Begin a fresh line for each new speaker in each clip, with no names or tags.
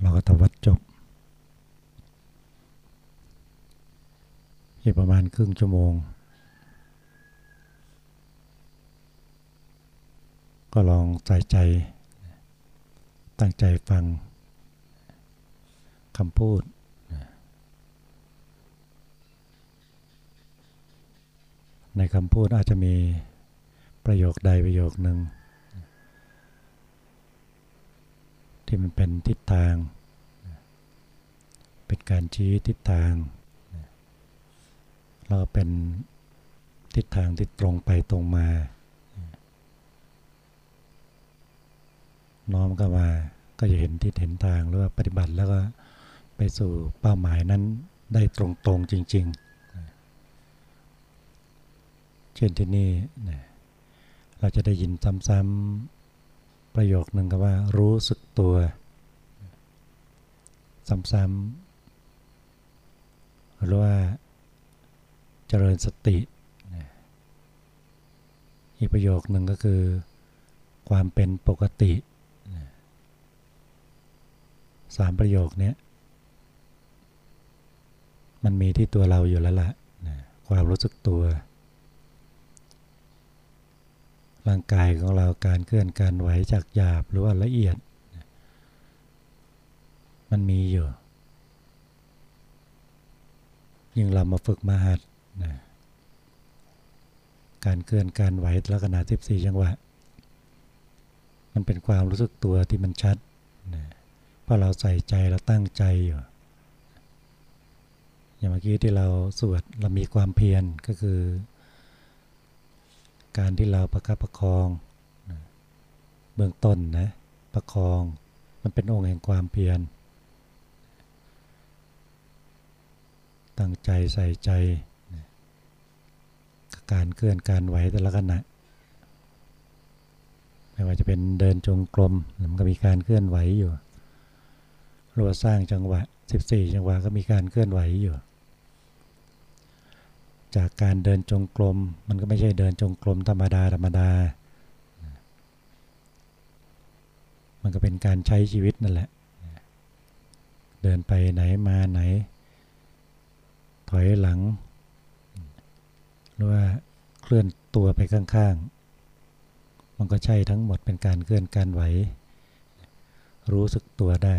เราก็ทำวัดจบอีกประมาณครึ่งชั่วโมง ก็ลองใส่ใจ ตั้งใจฟังคำพูดในคำพูดอาจจะมีประโยคใดประโยคหนึ่ง ที่มันเป็นทิศทาง เป็นการชี้ทิศทางแล้วก็เป็นทิศทางที่ตรงไปตรงมา น้อมก็มาก็จะเห็นทิศเห็นทางหรือว่าปฏิบัติแล้วก็ไปสู่เป้าหมายนั้นได้ตรงๆจริง ๆ เช่นที่นี่เราจะได้ยินซ้ำๆ ประโยคหนึ่งก็ว่ารู้สึกตัว ซ้ำๆหรือว่าเจริญสติ อีกประโยคหนึ่งก็คือ ความเป็นปกติสามประโยคนี้มันมีที่ตัวเราอยู่แล้วละ่ะความรู้สึกตัว ร่างกายของเราการเคลื่อนการไหวจากหยาบหรือว่าละเอียด มันมีอยู่ยิ่งเรามาฝึกมาหัดนะการเคลื่อนการไหวลักษณะ14จังหวะ มันเป็นความรู้สึกตัวที่มันชัดนะเพราะเราใส่ใจเราตั้งใจอยู่อย่างเมื่อกี้ที่เราสวดเรามีความเพียรก็คือ การที่เราประคับประคองเบื้องต้นนะประคองมันเป็นองค์แห่งความเพียรตั้งใจใส่ใจการเคลื่อนการไหวแต่ละขณะไม่ว่าจะเป็นเดินจงกรมมันก็มีการเคลื่อนไหวอยู่รัวสร้างจังหวะ 14 จังหวะก็มีการเคลื่อนไหวอยู่ จากการเดินจงกรมมันก็ไม่ใช่เดินจงกรมธรรมดาธรรมดา มันก็เป็นการใช้ชีวิตนั่นแหละ เดินไปไหนมาไหน ถอยหลัง หรือว่าเคลื่อนตัวไปข้างๆ มันก็ใช่ทั้งหมดเป็นการเคลื่อนการไหว รู้สึกตัวได้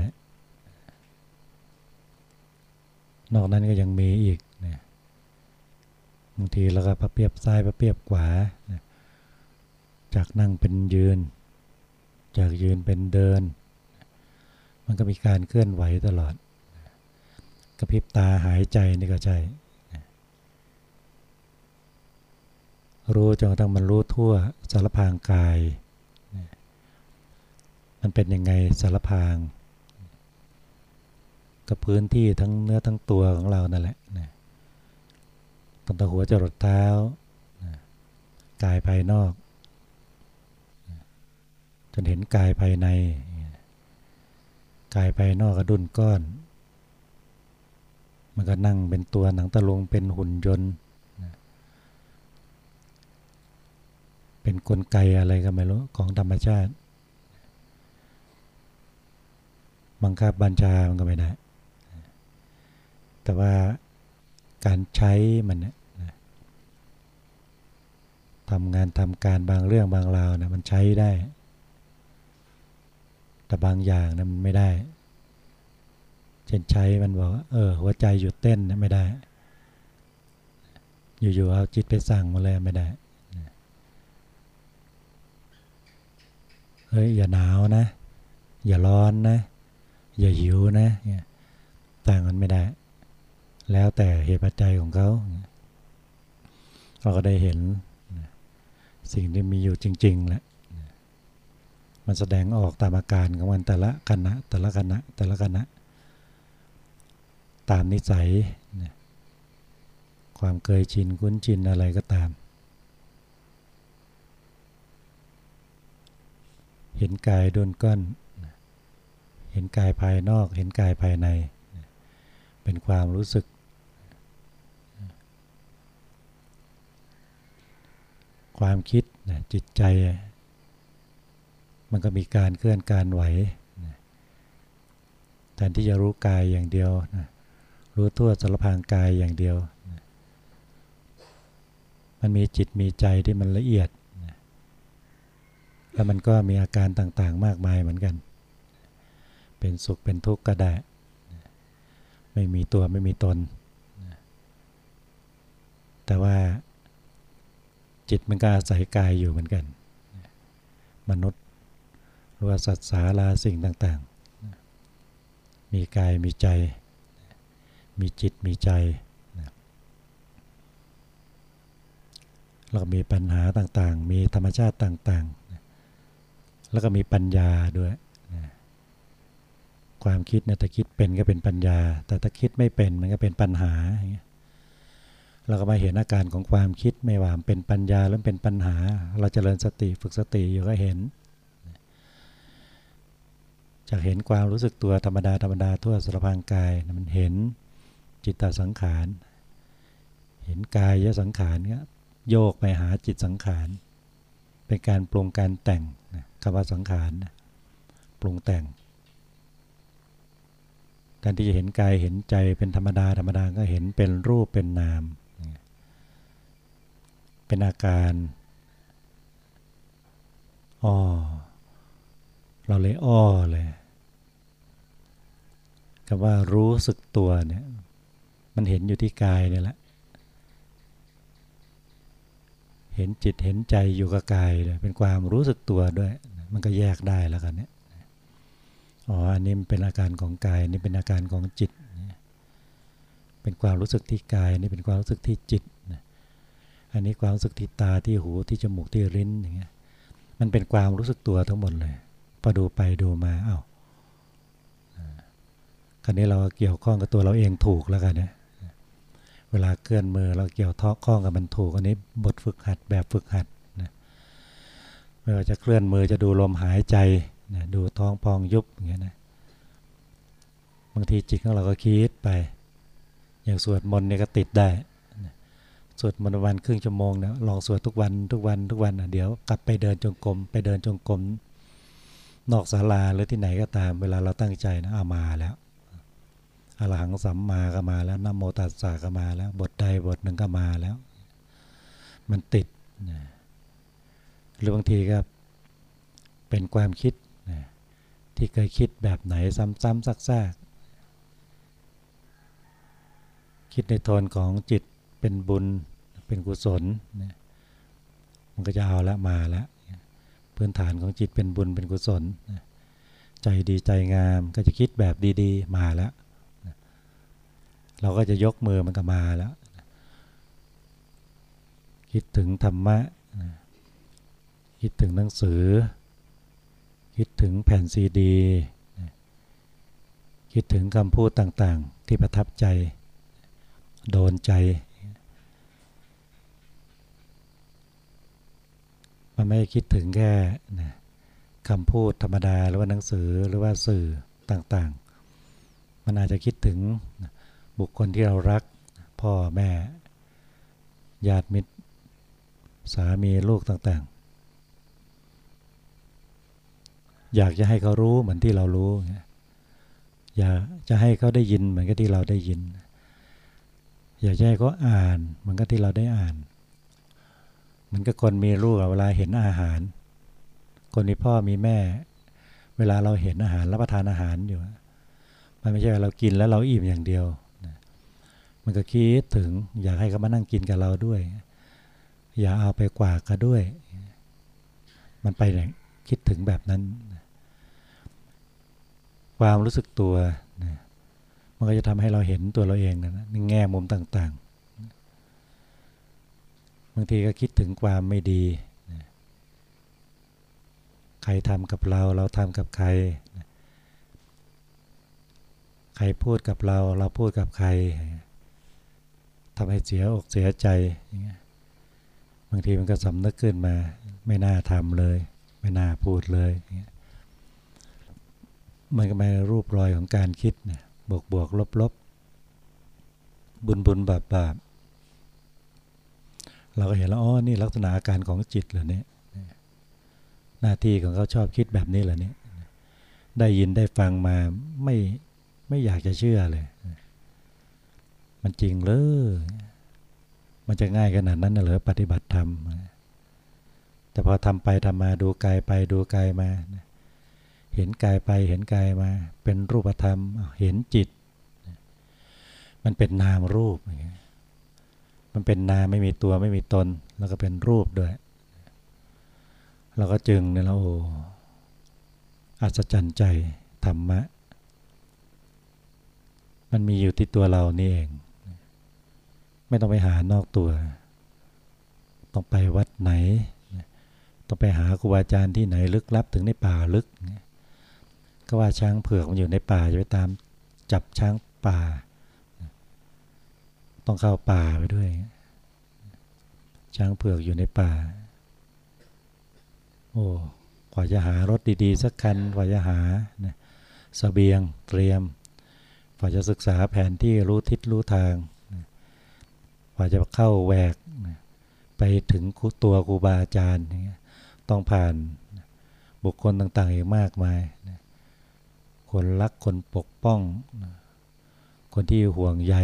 นอกนั้นก็ยังมีอีก บางทีเราก็ประเพียบซ้ายประเพียบขวา จากนั่งเป็นยืน จากยืนเป็นเดิน มันก็มีการเคลื่อนไหวตลอด กระพริบตาหายใจนี่ก็ใช่รู้จนกระทั่งมันรู้ทั่วสารพางกาย มันเป็นยังไงสารพางกับพื้นที่ทั้งเนื้อทั้งตัวของเรานั่นแหละ ตั้งแต่หัวจรดเท้ากายภายนอก จนเห็นกายภายใน กายภายนอกกระดุนก้อน มันก็นั่งเป็นตัวหนังตะลงเป็นหุ่นยนต์ เป็นนกลไกอะไรก็ไม่รู้ ของธรรมชาติ บังคับบัญชามันก็ไม่ได้ แต่ว่าการใช้มัน ทำงานทำการบางเรื่องบางราวนะมันใช้ได้ แต่บางอย่างนะมันไม่ได้ เช่นใช้มันบอกเออหัวใจหยุดเต้นนะไม่ได้ อยู่ๆเอาจิตไปสั่งมาเลยไม่ได้เฮ้ยอย่าหนาวนะ อย่าร้อนนะ อย่าหิวนะเนี่ยต่างกันไม่ได้ แล้วแต่เหตุปัจจัยของเขาเราก็ได้เห็น สิ่งที่มีอยู่จริงๆแหละมันแสดงออกตามอาการของมันแต่ละคณะแต่ละคณะแต่ละคณะ ตามนิสัยความเคยชินคุ้นชินอะไรก็ตาม เห็นกายดุนก้อน เห็นกายภายนอก เห็นกายภายใน เป็นความรู้สึก ความคิดจิตใจ มันก็มีการเคลื่อนการไหวแทนที่จะรู้กายอย่างเดียวนะรู้ทั่วสารพางกายอย่างเดียวนะมันมีจิตมีใจที่มันละเอียดนะแล้วมันก็มีอาการต่างๆ มากมายเหมือนกัน เป็นสุขเป็นทุกข์ก็ได้ไม่มีตัวไม่มีตนนะแต่ว่า จิตมันก็อาศัยกายอยู่เหมือนกัน มนุษย์หรือว่าสัตว์สาราสิ่งต่างๆ มีกายมีใจ มีจิตมีใจแล้วก็มีปัญหาต่างๆ มีธรรมชาติต่างๆ แล้วก็มีปัญญาด้วย ความคิดเนี่ยถ้าคิดเป็นก็เป็นปัญญา แต่ถ้าคิดไม่เป็นมันก็เป็นปัญหาอย่างเงี้ย เราก็มาเห็นอาการของความคิดไม่ว่าเป็นปัญญาหรือเป็นปัญหา เราจเจริญสติฝึกสติอยู่ก็เห็น จากเห็นความรู้สึกตัวธรรมดาธรรมดาทั่วสารพางกายมันเห็นจิตตสังขาร เห็นกายยสังขารเนี่ยโยกไปหาจิตสังขาร เป็นการปรุงการแต่งคำว่าสังขารปรุงแต่งการที่จะเห็นกายเห็นใจเป็นธรรมดาธรรมดาก็เห็นเป็นรูปเป็นนาม เป็นอาการอ้อเราเลยอ้อเลยคำว่ารู้สึกตัวเนี่ย มันเห็นอยู่ที่กายเนี่ยแหละ เห็นจิตเห็นใจอยู่กับกายเลยเป็นความรู้สึกตัวด้วย มันก็แยกได้แล้วกันเนี่ยอ๋ออันนี้เป็นอาการของกายนี่เป็นอาการของจิต เป็นความรู้สึกที่กายนี่เป็นความรู้สึกที่จิต อันนี้ความรู้สึกที่ตาที่หูที่จมูกที่ลิ้นอย่างเงี้ยมันเป็นความรู้สึกตัวทั้งหมดเลยพอดูไปดูมาอา้าวคราวนี้เราเกี่ยวข้องกับตัวเราเองถูกแล้วกันเนี่ยเวลาเคลื่อนมือเราเกี่ยวท้อข้องกับมันถูกอันนี้บทฝึกหัดแบบฝึกหัดนะไม่ว่าจะเคลื่อนมือจะดูลมหายใจนะดูท้องพองยุบอย่างเงี้ยนะบางทีจิตของเราก็คิดไป อย่างสวดมนต์เนี่ยก็ติดได้ สวดมนต์วันครึ่งชั่วโมงนี่ยลองสวดทุกวันทุกวันทุกวันเดี๋ยวกลับไปเดินจงกรมไปเดินจงกรมนอกศาลาหรือที่ไหนก็ตามเวลาเราตั้งใจนะเอามาแล้วอรหังสัมมาก็มาแล้วนโมตัสสะก็มาแล้ว บทใดบทหนึ่งก็มาแล้ว มันติดนะหรือบางทีก็เป็นความคิดนะที่เคยคิดแบบไหนซ้ำๆซักๆคิดในโทนของจิต เป็นบุญเป็นกุศลนะมันก็จะเอาล้วมาล้วพื้นฐานของจิตเป็นบุญเป็นกุศลนะใจดีใจงามก็จะคิดแบบดีๆ มาล้วเราก็จะยกมือมันก็มาแล้วคิดถึงธรรมะคิดถึงหนังสือ คิดถึงแผ่นซีดีคิดถึงคำพูดต่างๆ ที่ประทับใจ โดนใจ มันไม่คิดถึงแค่คำพูดธรรมดาหรือว่าหนังสือหรือว่าสื่อต่างๆ มันอาจจะคิดถึงบุคคลที่เรารัก พ่อแม่ญาติมิตร สามีลูกต่างๆ อยากจะให้เขารู้เหมือนที่เรารู้ อยากจะให้เขาได้ยินเหมือนกับที่เราได้ยิน อยากจะให้เขาอ่านเหมือนกับที่เราได้อ่าน มือนกับคนมีลูกเวลาเห็นอาหาร คนมีพ่อมีแม่ เวลาเราเห็นอาหารรับประทานอาหารอยู่ มันไม่ใช่เรากินแล้วเราอิ่มอย่างเดียว มันก็คิดถึงอยากให้เขามานั่งกินกับเราด้วย อย่าเอาไปกว่ากันด้วย มันไปไหนคิดถึงแบบนั้น ความรู้สึกตัว มันก็จะทำให้เราเห็นตัวเราเองนะแง่มุมต่างๆ บางทีก็คิดถึงความไม่ดี ใครทำกับเราเราทำกับใคร ใครพูดกับเราเราพูดกับใครทำให้เสียอกเสียใจบางทีมันก็สำนึกขึ้นมา ไม่น่าทำเลย ไม่น่าพูดเลยมันก็มารูปรอยของการคิดบวกบวกลบลบบุญบุญบาปบาป เราก็เห็นแล้วอ๋อนี่ลักษณะอาการของจิตเหรอเนี่ยหน้าที่ของเขาชอบคิดแบบนี้เหรอเนี่ยได้ยินได้ฟังมาไม่ไม่อยากจะเชื่อเลย มันจริงเลยมันจะง่ายขนาดนั้นเหรอปฏิบัติธรรมแต่พอทำไปทำมาดูกายไปดูกายมา เห็นกายไปเห็นกายมา เป็นรูปธรรม เห็นจิต มันเป็นนามรูป มันเป็นนามไม่มีตัวไม่มีตน แล้วก็เป็นรูปด้วย เราก็จึงเนี่ยเราโอ้อัศจรรย์ใจธรรมะ มันมีอยู่ที่ตัวเรานี่เอง ไม่ต้องไปหานอกตัว ต้องไปวัดไหน ต้องไปหาครูบาอาจารย์ที่ไหนลึกลับถึงในป่าลึก ก็ว่าช้างเผือกมันอยู่ในป่าจะไปตามจับช้างป่า ต้องเข้าป่าไปด้วย ช้างเผือกอยู่ในป่า โอ้กว่าจะหารถดีๆ สักคันกว่าจะหานะสเสบียงเตรียมกว่าจะศึกษาแผนที่รู้ทิศรู้ทางกว่าจะเข้าแหวกไปถึงตัวครูบาอาจารย์ต้องผ่านบุคคลต่างๆอีกมากมาย คนรักคนปกป้อง คนที่ห่วงใย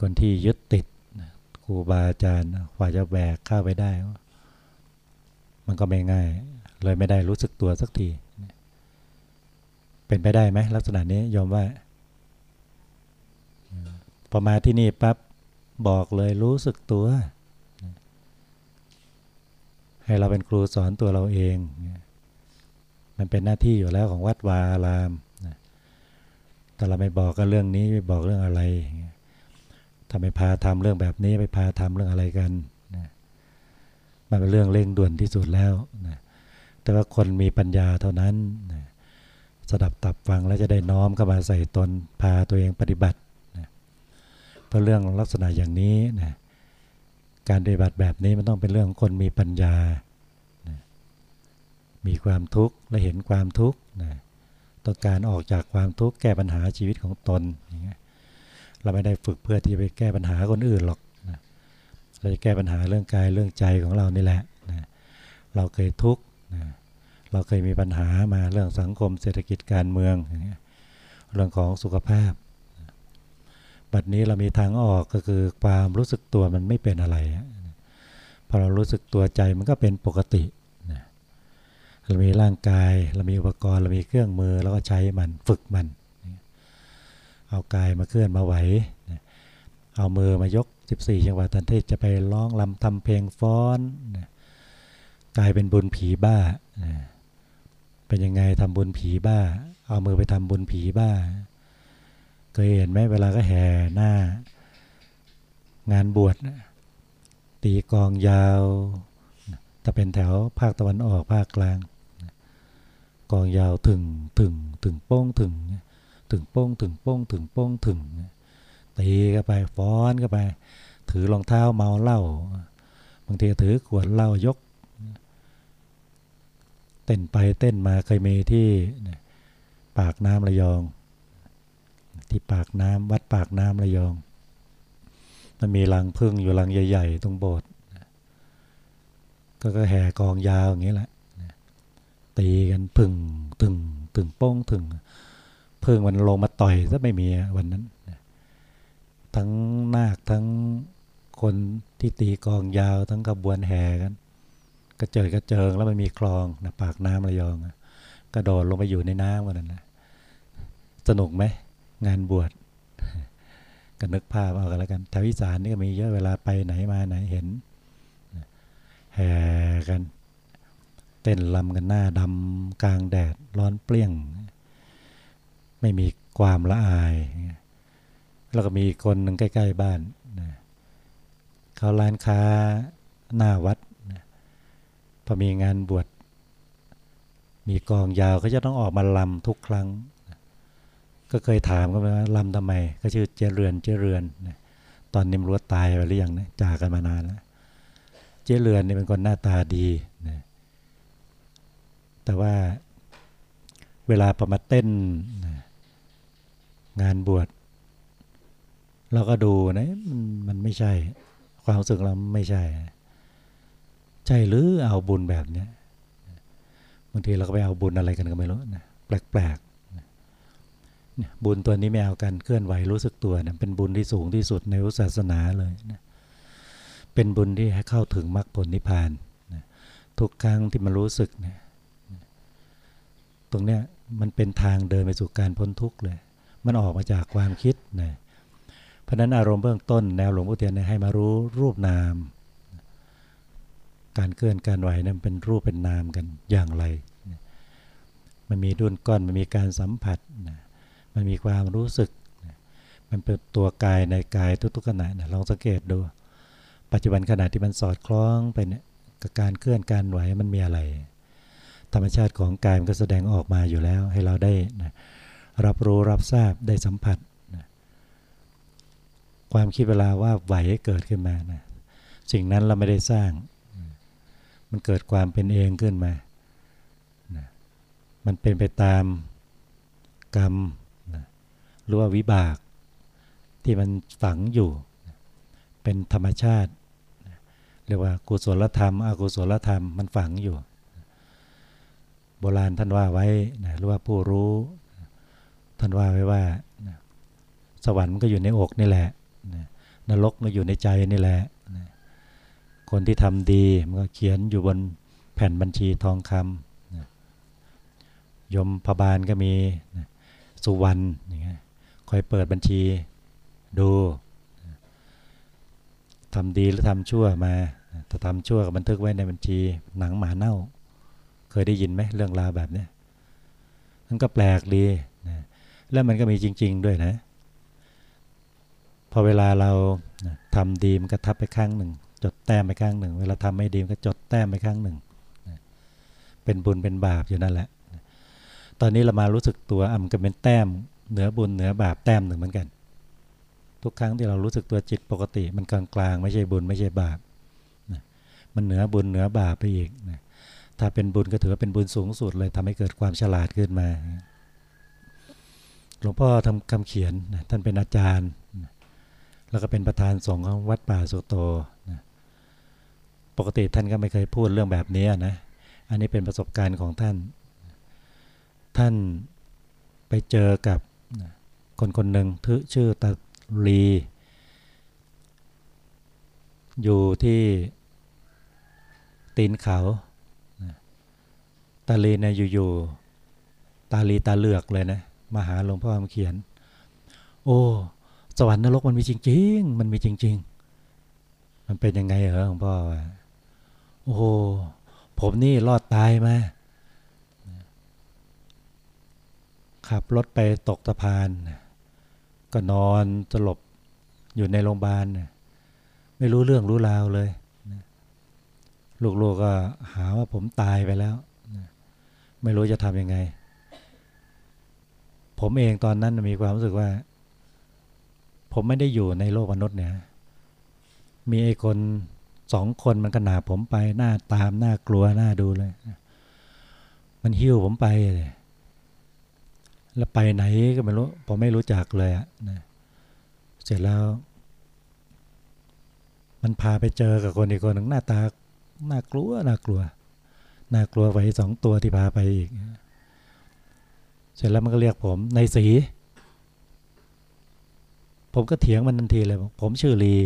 คนที่ยึดติดครูบาอาจารย์กว่าจะแบกเข้าไปได้ มันก็ไม่ง่าย เลยไม่ได้รู้สึกตัวสักที เป็นไปได้ไหมลักษณะนี้ยอมว่า พอมาที่นี่ปั๊บบอกเลยรู้สึกตัว ให้เราเป็นครูสอนตัวเราเอง มันเป็นหน้าที่อยู่แล้วของวัดวาอารามแต่เราไม่บอกกันเรื่องนี้ไม่บอกเรื่องอะไร ถ้าไม่พาทำเรื่องแบบนี้ไปพาทำเรื่องอะไรกันนะมันเป็นเรื่องเร่งด่วนที่สุดแล้วนะแต่ว่าคนมีปัญญาเท่านั้นนะสดับตับฟังแล้วจะได้น้อมเข้ามาใส่ตนพาตัวเองปฏิบัตินะเพราะเรื่องลักษณะอย่างนี้นะการปฏิบัติแบบนี้มันต้องเป็นเรื่องของคนมีปัญญานะมีความทุกข์และเห็นความทุกข์นะต้องการออกจากความทุกข์แก้ปัญหาชีวิตของตนอย่างเงี้ย เราไม่ได้ฝึกเพื่อที่จะไปแก้ปัญหาคนอื่นหรอกนะเราจะแก้ปัญหาเรื่องกายเรื่องใจของเรานี่แหละนะเราเคยทุกข์นะเราเคยมีปัญหามาเรื่องสังคมเศรษฐกิจการเมืองอย่างเงี้ยเรื่องของสุขภาพ บัดนี้เรามีทางออกก็คือความรู้สึกตัวมันไม่เป็นอะไร พอเรารู้สึกตัวใจมันก็เป็นปกติเรามีร่างกาย เรามีอุปกรณ์ เรามีเครื่องมือ แล้วก็ใช้มัน ฝึกมัน เอากายมาเคลื่อนมาไหว เอามือมายก 14 จังหวะทันที่จะไปร้องลำทำเพลงฟ้อน กลายเป็นบุญผีบ้า เป็นยังไงทำบุญผีบ้า เอามือไปทำบุญผีบ้า เคยเห็นไหมเวลาก็แห่หน้า งานบวชตีกองยาวถ้าเป็นแถวภาคตะวันออกภาคกลาง กองยาวถึงถึงถึงโป้งถึง ถึงโป้งถึงโป้งถึงโป้งถึงตีก็ไปฟ้อนก็ไป ถือรองเท้าเมาเหล้าบางทีถือขวดเหล้ายก เต้นไปเต้นมาเคยมีที่ปากน้ำระยอง ที่ปากน้ำวัดปากน้ำระยอง มันมีรังพึ่งอยู่รังใหญ่ ๆ ตรงโบสถ์ก็แห่กองยาวอย่างนี้แหละตีกันพึ่งถึงถึงโป้งถึง พึ่งมันลงมาต่อยซะไม่มีวันนั้น ทั้งนาคทั้งคนที่ตีกองยาวทั้งกระบวนแห่กันกระเจิดกระเจิงแล้วมันมีคลองนะปากน้ำระยองกระโดดลงไปอยู่ในน้ำวันนั้นนะสนุกไหมงานบวชก็นึกภาพเอากันแล้วกันแถวอีสานนี่ก็มีเยอะเวลาไปไหนมาไหนเห็นแห่กัน เต้นลำกันหน้าดำกลางแดดร้อนเปรี้ยง ไม่มีความละอาย แล้วก็มีคนหนึ่งใกล้ ๆ บ้านเขาร้านค้าหน้าวัดพอมีงานบวชมีกองยาวเขาจะต้องออกมาลำทุกครั้งก็เคยถามกันว่าลำทำไม ก็ชื่อเจเริญเจเริญตอนนิมรัวตายไปหรือยังนะจากกันมานานแล้วเจเริญนี่เป็นคนหน้าตาดีนะแต่ว่าเวลาประมาเต้นนะ งานบวชเราก็ดูนะมันมันไม่ใช่ ความรู้สึกเราไม่ใช่ ใช่หรือเอาบุญแบบเนี้ยบางทีเราก็ไปเอาบุญอะไรกันก็ไม่รู้นะแปลกเนี่ยบุญตัวนี้ไม่เอากันเคลื่อนไหวรู้สึกตัวเนี่ยเป็นบุญที่สูงที่สุดในศาสนาเลยนะเป็นบุญที่ให้เข้าถึงมรรคผลนิพพานนะทุกครั้งที่มันรู้สึกเนี่ยตรงเนี้ยมันเป็นทางเดินไปสู่การพ้นทุกข์เลย มันออกมาจากความคิดนะเพราะนั้นอารมณ์เบื้องต้นแนวหลวงพ่อเทียนเนี่ยให้มารู้รูปนาม การเคลื่อนการไหวนั้นเป็นรูปเป็นนามกันอย่างไร มันมีดุนก้อนมันมีการสัมผัสนะมันมีความรู้สึกนะมันเป็นตัวกายในกายทุกๆขณะนะลองสังเกตดู ปัจจุบันขณะที่มันสอดคล้องไปเนี่ยกับการเคลื่อนการไหวมันมีอะไร ธรรมชาติของกายมันก็แสดงออกมาอยู่แล้วให้เราได้นะ รับรู้รับทราบได้สัมผัสนะความคิดเวลาว่าไหวเกิดขึ้นมานะสิ่งนั้นเราไม่ได้สร้าง มันเกิดความเป็นเองขึ้นมานะมันเป็นไปตามกรรมนะหรือว่าวิบาก ที่มันฝังอยู่นะเป็นธรรมชาตินะเรียกว่ากุศลธรรม อกุศลธรรมมันฝังอยู่ โบราณท่านว่าไว้นะหรือว่าผู้รู้ ท่านว่าไว้ว่า สวรรค์มันก็อยู่ในอกนี่แหละนรกก็อยู่ในใจนี่แหละ คนที่ทำดีมันก็เขียนอยู่บนแผ่นบัญชีทองคำยมพบาลก็มีสุวรรณอย่างเงี้ยคอยเปิดบัญชีดูทำดีหรือทำชั่วมาถ้าทำชั่วก็บันทึกไว้ในบัญชีหนังหมาเน่า เคยได้ยินไหมเรื่องราวแบบนี้มันก็แปลกดี แล้วมันก็มีจริง ๆ ด้วยนะ พอเวลาเรานะทำดีมันก็ทับไปข้างหนึ่ง จดแต้มไปข้างหนึ่ง เวลาทำไม่ดีมันก็จดแต้มไปข้างหนึ่ง เป็นบุญเป็นบาปอยู่นั่นแหละ ตอนนี้เรามารู้สึกตัวอะมันก็เป็นแต้ม เหนือบุญเหนือบาปแต้มหนึ่งเหมือนกัน ทุกครั้งที่เรารู้สึกตัวจิตปกติ มันกลางๆไม่ใช่บุญไม่ใช่บาปมันเหนือบุญเหนือบาปไปอีกนะถ้าเป็นบุญก็ถือว่าเป็นบุญสูงสุดเลยทำให้เกิดความฉลาดขึ้นมา หลวงพ่อทำคำเขียนนะท่านเป็นอาจารย์นะแล้วก็เป็นประธานสงฆ์ของวัดป่าสุโตนะปกติท่านก็ไม่เคยพูดเรื่องแบบนี้นะ อันนี้เป็นประสบการณ์ของท่าน ท่านไปเจอกับคนคนหนึ่งทชื่อตาลี อยู่ที่ตีนเขาตาลีเนี่ยอยู่ๆตาลีตาเลือกเลยนะ มาหาหลวงพ่อคำเขียน โอ้ สวรรค์นรกมันมีจริง ๆ มันมีจริง ๆ มันเป็นยังไงเหรอหลวงพ่อโอ้ผมนี่รอดตายมาขับรถไปตกสะพาน ก็นอนสลบอยู่ในโรงพยาบาลไม่รู้เรื่องรู้ราวเลย ลูกๆก็หาว่าผมตายไปแล้ว ไม่รู้จะทำยังไง ผมเองตอนนั้นมีความรู้สึกว่า ผมไม่ได้อยู่ในโลกมนุษย์เนี่ย มีไอ้คนสองคนมันก็หนาผมไปหน้าตามหน้ากลัวหน้าดูเลย มันหิ้วผมไปเลยแล้วไปไหนก็ไม่รู้ ผมไม่รู้จักเลยอะนะเสร็จแล้ว มันพาไปเจอกับคนอีกคนหนึ่งหน้าตา น่ากลัวน่ากลัว น่ากลัวไว้สองตัวที่พาไปอีก เสร็จแล้วมันก็เรียกผมในสี ผมก็เถียงมันทันทีเลย ผมชื่อลี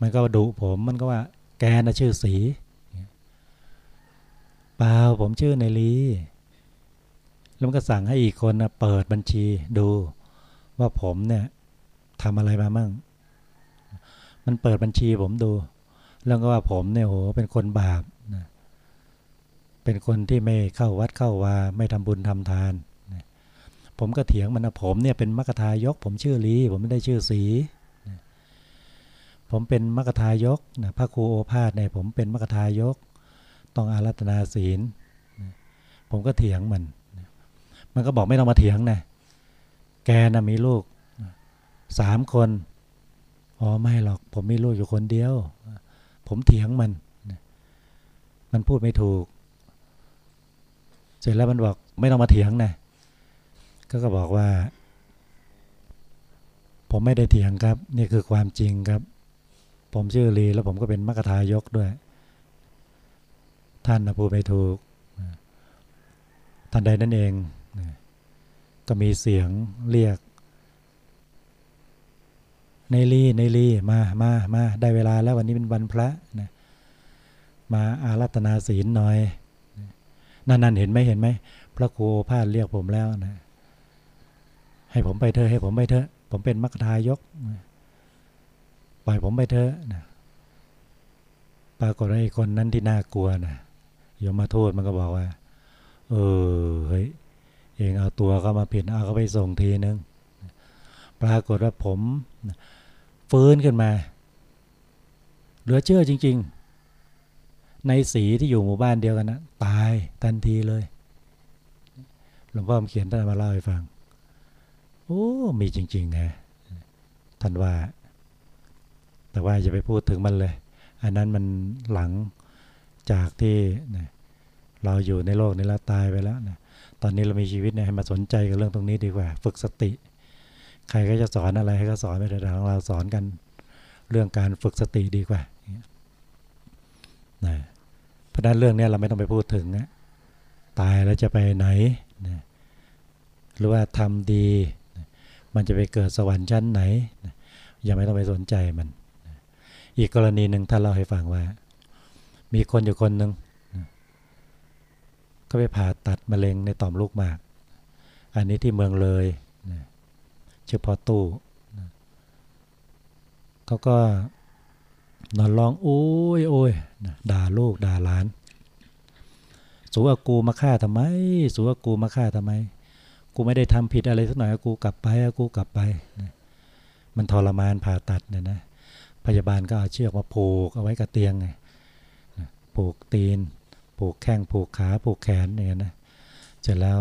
มันก็ดุผมมันก็ว่า แกน่ะชื่อสีเปล่าผมชื่อในลีแล้วมันก็สั่งให้อีกคนนะเปิดบัญชีดูว่าผมเนี่ยทำอะไรมามั่ง มันเปิดบัญชีผมดู แล้วก็ว่าผมเนี่ยโหเป็นคนบาป เป็นคนที่ไม่เข้าวัดเข้าวาไม่ทำบุญทำทาน ผมก็เถียงมันนะผมเนี่ยเป็นมรคทายก ผมชื่อลีผมไม่ได้ชื่อสีผมเป็นมรคทายกนะพระครูโอภาสเนี่ยผมเป็นมรคทายก ต้องอารัตนาศีล ผมก็เถียงมัน มันก็บอกไม่ต้องมาเถียงนะแกนะมีลูกสามคนอ๋อไม่หรอก ผมมีลูกอยู่คนเดียว ผมเถียงมัน มันพูดไม่ถูก เสร็จแล้วมันบอกไม่ต้องมาเถียงนะก็ก็บอกว่า ผมไม่ได้เถียงครับ นี่คือความจริงครับ ผมชื่อลีแล้วผมก็เป็นมรรคทายกด้วย ท่านนะพูดไม่ถูก ท่านใดนั่นเอง ก็มีเสียงเรียกในรีในรีมามามาได้เวลาแล้ววันนี้เป็นวันพระนะมาอารัตนาศีลหน่อย นั่นนั่นเห็นไหมเห็นไหมพระครูพาดเรียกผมแล้วนะ ให้ผมไปเถอให้ผมไปเถอผมเป็นมรรคทายกปล่อยผมไปเถอนะปรากฏว่าไอ้คนนั้นที่น่ากลัวนะยมมาโทษมันก็บอกว่า เออเฮ้ยเองเอาตัวเขามาผิดเอาเขาไปส่งทีนึงปรากฏว่าผมฟื้นขึ้นมา เหลือเชื่อจริง ๆ ในสีที่อยู่หมู่บ้านเดียวกันนะตายทันทีเลย หลวงพ่อเขียนท่านมาเล่าให้ฟัง โอ้ มีจริงๆนะท่านว่า แต่ว่าอย่าไปพูดถึงมันเลย อันนั้นมันหลังจากที่นะเราอยู่ในโลกนี้แล้วตายไปแล้วนะตอนนี้เรามีชีวิตเนี่ยให้มาสนใจกับเรื่องตรงนี้ดีกว่า ฝึกสติ ใครก็จะสอนอะไรให้ก็สอนไปแต่ของเราสอนกัน เรื่องการฝึกสติดีกว่านะ เพราะนั้นเรื่องนี้เราไม่ต้องไปพูดถึงนะตายแล้วจะไปไหนนะหรือว่าทำดีนะมันจะไปเกิดสวรรค์ชั้นไหนนะยังไม่ต้องไปสนใจมันนะอีกกรณีหนึ่งท่านเล่าให้ฟังว่า มีคนอยู่คนหนึ่งนะก็ไปผ่าตัดมะเร็งในต่อมลูกหมาก อันนี้ที่เมืองเลยนะชื่อพอตู้เขาก็นอนร้องโอ้ยโอ้ย ลูกด่าหลาน สูอากูมาฆ่าทำไม สูอากูมาฆ่าทำไม กูไม่ได้ทำผิดอะไรสักหน่อยกูกลับไปกูกลับไปมันทรมานผ่าตัดเนี่ยนะพยาบาลก็เอาเชือกมาผูกเอาไว้กับเตียงไงผูกตีน ผูกแข้งผูกขาผูกแขนอย่างนี้นะเสร็จแล้ว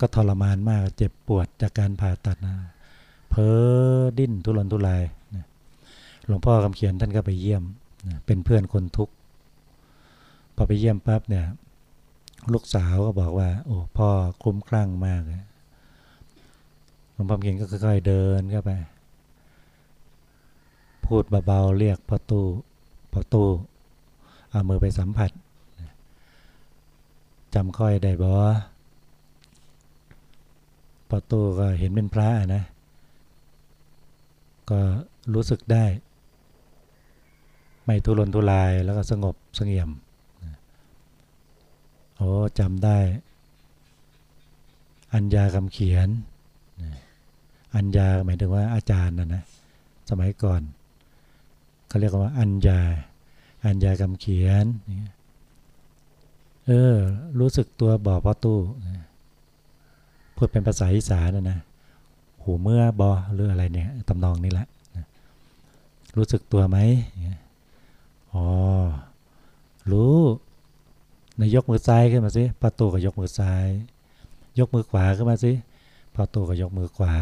ก็ทรมานมากเจ็บปวดจากการผ่าตัดนะเพ้อดิ้นทุรนทุรายหลวงพ่อคำเขียนท่านก็ไปเยี่ยม เป็นเพื่อนคนทุกข์พอไปเยี่ยมปั๊บเนี่ย ลูกสาวก็บอกว่า โอ้พ่อคลุ้มคลั่งมากหลวงพ่อเขียนก็ค่อยๆเดินเข้าไป พูดเบาๆเรียกพ่อตู้พ่อตู้เอามือไปสัมผัสจำค่อยได้บ่พอโตก็เห็นเป็นพระนะ ก็รู้สึกได้ ไม่ทุรนทุรายแล้วก็สงบสงเงียมโอ้จำได้ อัญญาคำเขียน อัญญาหมายถึงว่าอาจารย์นะนะสมัยก่อนเขาเรียกว่าอัญญา อัญญาคำเขียน เออ รู้สึกตัวบ่อพ่อตู้พูดเป็นภาษาอีสานนะนะ หูเมื่อบอหรืออะไรเนี่ยตำนองนี้แหละ รู้สึกตัวไหม อ๋อ รู้ในยกมือซ้ายขึ้นมาสิพอตัวก็ยกมือซ้าย ยกมือขวาขึ้นมาสิพอตัวก็ยกมือขวา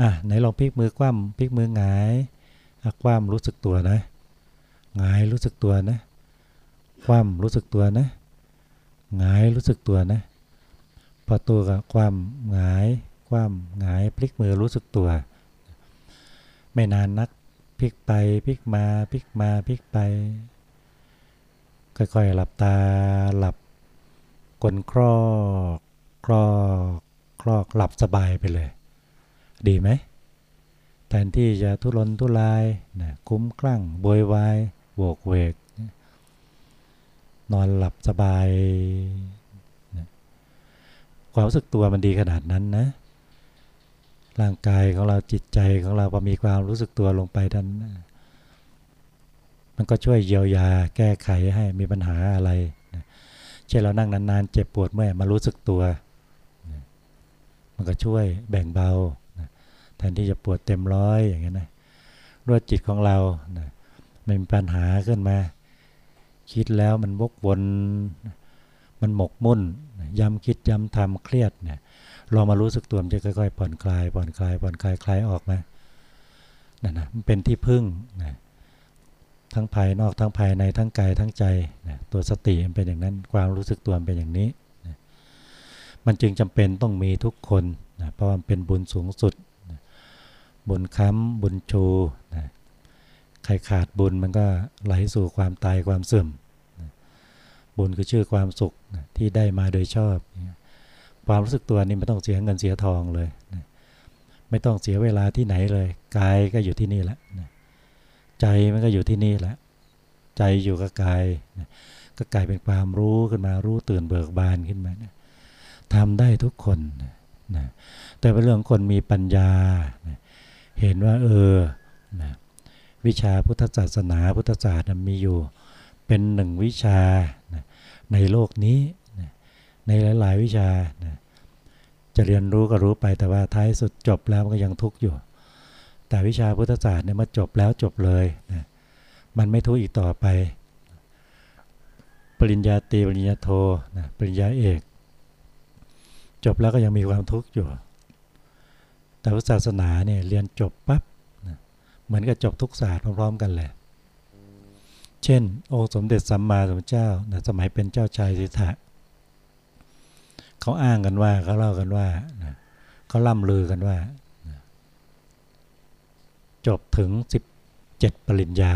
อะไหนลองพลิกมือคว่ำพลิกมือหงายคว่ำรู้สึกตัวนะ หงายรู้สึกตัวนะ คว่ำรู้สึกตัวนะ หงายรู้สึกตัวนะพอตัวกับความหงาย ความหงายพลิกมือรู้สึกตัว ไม่นานนัก พลิกไปพลิกมาพลิกมาพลิกไป ค่อยๆ หลับตาหลับกลนครอกครอกครอกหลับสบายไปเลย ดีไหมแทนที่จะทุรนทุรายนะคุ้มคลั่งบวยวายโวกเวก นอนหลับสบายความรู้สึกตัวมันดีขนาดนั้นนะ ร่างกายของเราจิตใจของเราพอมีความรู้สึกตัวลงไปทันมันก็ช่วยเยียวยาแก้ไขให้มีปัญหาอะไรเช่นเรานั่งนานๆเจ็บปวดเมื่อยมารู้สึกตัว มันก็ช่วยแบ่งเบาแทนที่จะปวดเต็มร้อยอย่างนี้นะด้วยจิตของเราไม่มีปัญหาขึ้นมา คิดแล้วมันวกวน มันหมกมุ่นย้ำคิดย้ำทำเครียดเนี่ย ลองมารู้สึกตัวมันจะค่อยๆผ่อนคลายผ่อนคลายผ่อนคลายคลายออกมานั่นนะมันเป็นที่พึ่งนะทั้งภายนอกทั้งภายในทั้งกายทั้งใจนะตัวสติมันเป็นอย่างนั้นความรู้สึกตัวมันเป็นอย่างนี้นะมันจึงจำเป็นต้องมีทุกคนนะเพราะมันเป็นบุญสูงสุดนะบุญค้ำบุญชูนะใครขาดบุญมันก็ไหลสู่ความตายความเสื่อมบุบุญคือชื่อความสุขที่ได้มาโดยชอบ ความรู้สึกตัวนี่ไม่ต้องเสียเงินเสียทองเลยไม่ต้องเสียเวลาที่ไหนเลยกายก็อยู่ที่นี่แหละใจมันก็อยู่ที่นี่แหละ ใจอยู่กับกายก็กลายเป็นความรู้ขึ้นมารู้ตื่นเบิกบานขึ้นมาทำได้ทุกคนนะแต่เป็นเรื่องคนมีปัญญาเห็นว่าเออนะวิชาพุทธศาสนาพุทธศาสตร์มีอยู่เป็นหนึ่งวิชาในโลกนี้ ในหลาย ๆ วิชาจะเรียนรู้ก็รู้ไปแต่ว่าท้ายสุดจบแล้วมันก็ยังทุกข์อยู่ แต่วิชาพุทธศาสตร์เนี่ยมาจบแล้วจบเลยมันไม่ทุกข์อีกต่อไป ปริญญาตรีปริญญาโทปริญญาเอก จบแล้วก็ยังมีความทุกข์อยู่ แต่ศาสนาเนี่ยเรียนจบปับ๊บเหมือนกับจบทุกศาสตร์พร้อมๆกันเลยเช่น องค์สมเด็จสัมมาสัมพุทธเจ้านะสมัยเป็นเจ้าชายสิทธะ เขาอ้างกันว่าเขาเล่ากันว่าเขาล่ำลือกันว่า จบถึงสิบเจ็ดปริญญา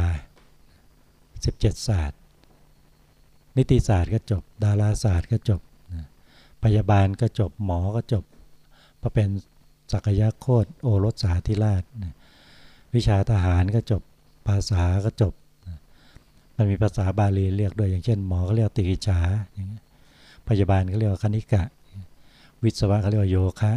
สิบเจ็ดศาสตร์ นิติศาสตร์ก็จบ ดาราศาสตร์ก็จบ พยาบาลก็จบหมอก็จบพอเป็นสักยะโคตโอรสสาธิราช วิชาทหารก็จบภาษาก็จบ มันมีภาษาบาลีเรียกด้วยอย่างเช่น หมอเขาเรียกติกิจาอย่างเงี้ย พยาบาลเขาเรียกว่าคณิกะ วิศวะเขาเรียกว่าโยคะ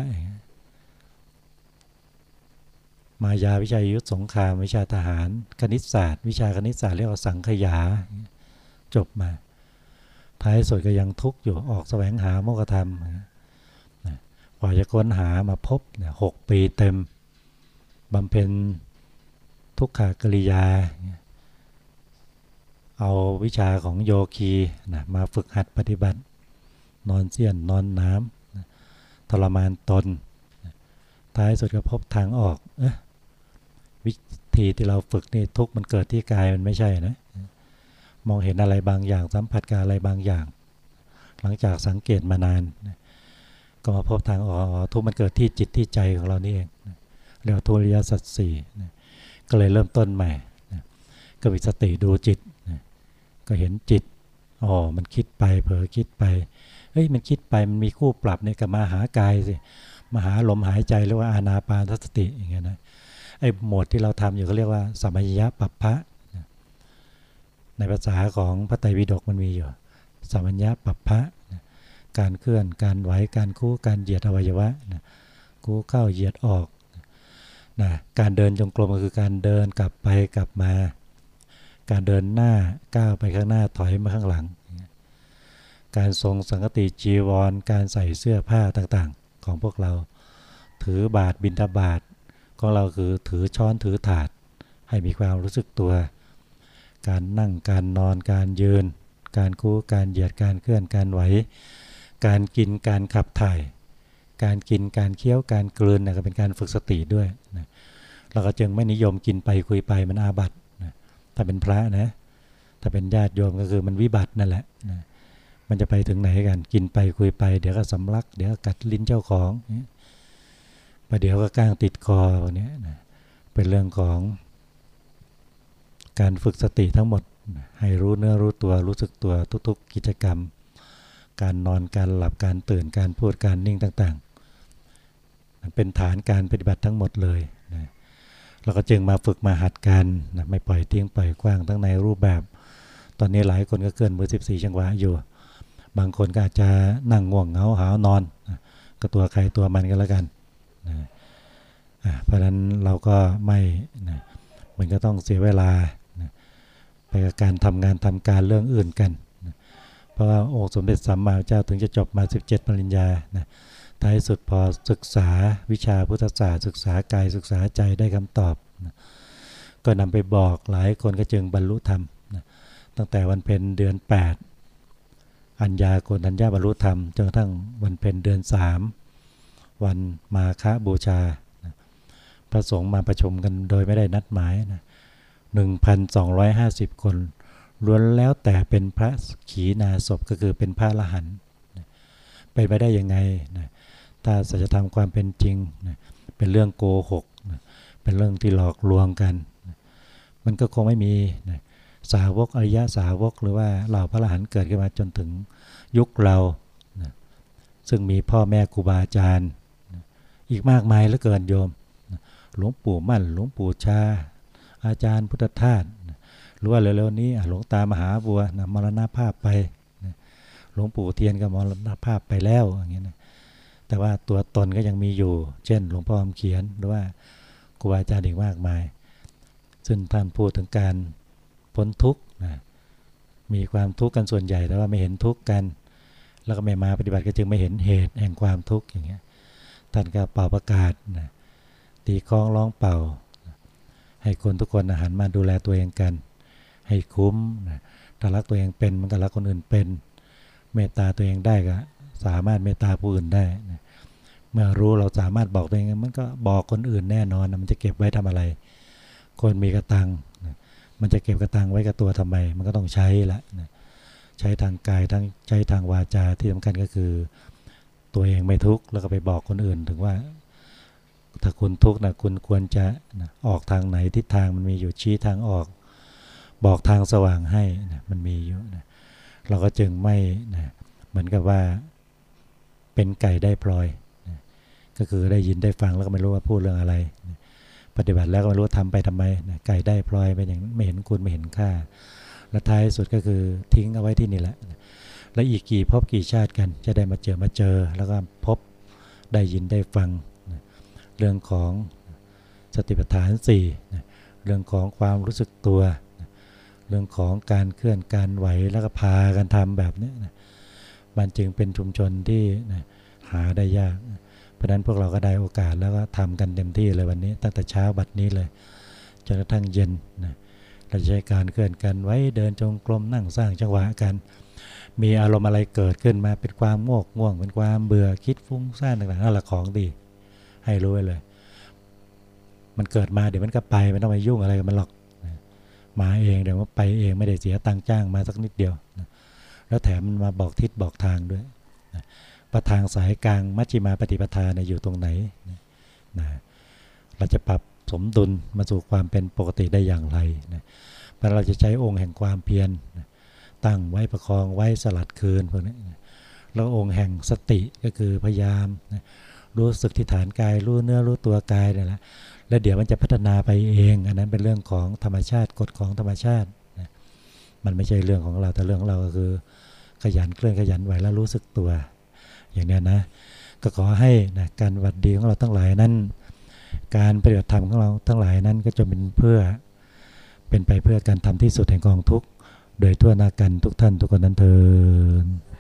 มายาวิชายุทธสงครามวิชาทหาร คณิตศาสตร์ วิชาคณิตศาสตร์เรียกว่าสังขยา จบมา ท้ายสุดก็ยังทุกข์อยู่ออกแสวงหาโมกธรรมกว่าจะค้นหามาพบหกปีเต็มบำเพ็ญทุกขากริยา เอาวิชาของโยคีนะมาฝึกหัดปฏิบัติ นอนเสี้ยนนอนน้ำทรมานตน ท้ายสุดก็พบทางออกอวิธีที่เราฝึกนี่ทุกมันเกิดที่กายมันไม่ใช่นะ มองเห็นอะไรบางอย่างสัมผัสกับอะไรบางอย่าง หลังจากสังเกตมานาน ก็มาพบทางออกทุกมันเกิดที่จิตที่ใจของเรานี่เองเรียกว่าทุริยสัตสีนะก็เลยเริ่มต้นใหม่ก็มีสติดูจิต ก็เห็นจิตอ๋อมันคิดไปเผลอคิดไป ฮ้ยมันคิดไปมันมีคู่ปรับเนี่ยกับมาหากายสิมาหาลมหายใจเรียกว่าอานาปานสติอย่างเงี้ยนะไอ้โหมดที่เราทำอยู่เขาเรียกว่าสมัยยะปัปพะในภาษาของพระไตรปิฎกมันมีอยู่สมัญญะปัปพะการเคลื่อนการไหวการคู่การเหยียดอวัยวะคู่เข้าเหยียดออกนะการเดินจงกรมก็คือการเดินกลับไปกลับมา การเดินหน้าก้าวไปข้างหน้าถอยมาข้างหลัง การทรงสังกติจีวร การใส่เสื้อผ้าต่างๆ ของพวกเรา ถือบาทบินทบาทของเราคือถือช้อนถือถาด ให้มีความรู้สึกตัว การนั่งการนอนการยืน การคู่การเหยียดการเคลื่อนการไหว การกินการขับถ่าย การกินการเคี้ยวการกลืนนะก็เป็นการฝึกสติด้วยนะเราก็จึงไม่นิยมกินไปคุยไปมันอาบัติถ้าเป็นพระนะถ้าเป็นญาติโยมก็คือมันวิบัตินั่นแหละนะ มันจะไปถึงไหนกัน กินไปคุยไป เดี๋ยวก็สำลัก เดี๋ยวก,กัดลิ้นเจ้าของประเดี๋ยวก็ก้างติดคอเนี้ยนะเป็นเรื่องของ การฝึกสติทั้งหมด ให้รู้เนื้อรู้ตัวรู้สึกตัวทุก ๆ กิจกรรม การนอนการหลับการตื่นการพูดการนิ่งต่างๆ เป็นฐานการปฏิบัติทั้งหมดเลยนะเราก็จึงมาฝึกมาหัดกันนะไม่ปล่อยทิ้งปล่อยกว้างทั้งในรูปแบบ ตอนนี้หลายคนก็เกินมือ 14 จังหวะอยู่ บางคนก็อาจจะนั่งง่วงเหงาหานอนก็ตัวใครตัวมันก็แล้วกันนะเพราะฉะนั้นเราก็ไม่นะมันก็ต้องเสียเวลานะไปกับการทำงานทำการเรื่องอื่นกันนะเพราะว่าองค์สมเด็จสัมมาเจ้าถึงจะจบมา 17 ปริญญานะท้ายสุดพอศึกษาวิชาพุทธศาสตร์ศึกษากายศึกษาใจได้คำตอบนะก็นำไปบอกหลายคนก็จึงบรรลุธรรมนะตั้งแต่วันเพ็ญเดือน 8 อัญญาโกนัญญาบรรลุธรรมจนกระทั่งวันเพ็ญเดือน3วันมาฆบูชาพระสงฆ์มาประชุมกันโดยไม่ได้นัดหมายนะ1,250 คนล้วนแล้วแต่เป็นพระขีณาศพก็คือเป็นพระละหันเป็นไปได้ยังไงนะถ้าสัจธรรมความเป็นจริงนะเป็นเรื่องโกหกนะเป็นเรื่องที่หลอกลวงกันนะมันก็คงไม่มีนะ สาวกอริยะสาวก หรือว่าเหล่าพระอรหันต์เกิดขึ้นมาจนถึงยุคเรานะซึ่งมีพ่อแม่ครูบาอาจารย์นะอีกมากมายเหลือเกินโยมนะหลวงปู่มั่น หลวงปู่ชา อาจารย์พุทธทาสหรือว่าเร็วๆนี้หลวงตามหาบัวนะมรณภาพไปนะหลวงปู่เทียนก็มรณภาพไปแล้วอย่างเงี้ยนะแต่ว่าตัวตนก็ยังมีอยู่ เช่น หลวงพ่อคำเขียนหรือว่าครูบาอาจารย์อีกมากมาย ซึ่งท่านพูดถึงการ พ้นทุกข์นะมีความทุกข์กันส่วนใหญ่แต่ว่าไม่เห็นทุกข์กัน แล้วก็ไม่มาปฏิบัติก็จึงไม่เห็นเหตุแห่งความทุกข์อย่างเงี้ยท่านก็เป่าประกาศนะตีคล้องร้องเป่า ให้คนทุกคนหันมาดูแลตัวเองกัน ให้คุ้มนะถ้ารักตัวเองเป็นมันก็รักคนอื่นเป็น เมตตาตัวเองได้ก็สามารถเมตตาผู้อื่นได้นะเมื่อรู้เราสามารถบอกตัวเองมันก็บอกคนอื่นแน่นอนนะมันจะเก็บไว้ทำอะไร คนมีกระตัง มันจะเก็บกระตังไว้กับตัวทำไม มันก็ต้องใช้ละนะใช้ทางกายทั้งใช้ทางวาจาที่สำคัญก็คือ ตัวเองไม่ทุกข์แล้วก็ไปบอกคนอื่นถึงว่า ถ้าคุณทุกข์นะคุณควรจะนะออกทางไหนทิศทางมันมีอยู่ชี้ทางออก บอกทางสว่างให้นะมันมีอยู่นะเราก็จึงไม่นะเหมือนกับว่าเป็นไก่ได้พลอยนะก็คือได้ยินได้ฟังแล้วก็ไม่รู้ว่าพูดเรื่องอะไรนะ ปฏิบัติแล้วก็ไม่รู้ว่าทำไปทำไมนะไก่ได้พลอยไปอย่างไม่เห็นคุณไม่เห็นค่า และท้ายสุดก็คือทิ้งเอาไว้ที่นี่แหละ แล้วอีกกี่พบกี่ชาติกันจะได้มาเจอมาเจอ แล้วก็พบได้ยินได้ฟังนะเรื่องของสติปัฏฐานสี่นะเรื่องของความรู้สึกตัวนะเรื่องของการเคลื่อนการไหวแล้วก็พากันทำแบบนี้นะมันจึงเป็นชุมชนที่นะหาได้ยากนะ เพราะนั้นพวกเราก็ได้โอกาสแล้วก็ทำกันเต็มที่เลยวันนี้ ตั้งแต่เช้าบัดนี้เลยจนกระทั่งเย็นนะเราใช้การเคลื่อนกันไว้เดินจงกรมนั่งสร้างจังหวะกัน มีอารมณ์อะไรเกิดขึ้นมาเป็นความโงกง่วงเป็นความเบื่อคิดฟุ้งซ่านต่างๆนั่นแหละของดี ให้รู้ไว้เลย มันเกิดมาเดี๋ยวมันก็ไปไม่ต้องไปยุ่งอะไรกับมันหรอกมาเองเดี๋ยวมันไปเองไม่ได้เสียตังค์จ้างมาสักนิดเดียว แล้วแถมมันมาบอกทิศบอกทางด้วย ประทางสายกลางมัชฌิมาปฏิปทาเนี่ยอยู่ตรงไหนนะเราจะปรับสมดุลมาสู่ความเป็นปกติได้อย่างไรนะเพราะเราจะใช้องค์แห่งความเพียรนตั้งไว้ประคองไว้สลัดคืนพวกนี้นแล้วองค์แห่งสติก็คือพยายามนะรู้สึกที่ฐานกายรู้เนื้อรู้ตัวกายนี่แหละแล้วเดี๋ยวมันจะพัฒนาไปเอง อันนั้นเป็นเรื่องของธรรมชาติกฎของธรรมชาตินะมันไม่ใช่เรื่องของเราแต่เรื่องของเราก็คือ ขยันเคลื่อนขยันไหวแล้วรู้สึกตัว อย่างเนี้ยนะ ก็ขอให้นะการวัดดีของเราทั้งหลายนั้น การปฏิบัติธรรมของเราทั้งหลายนั้นก็จะเป็นเพื่อเป็นไปเพื่อการทำที่สุดแห่งกองทุกโดยทั่วนากันทุกท่านทุกคนนั้นเทิน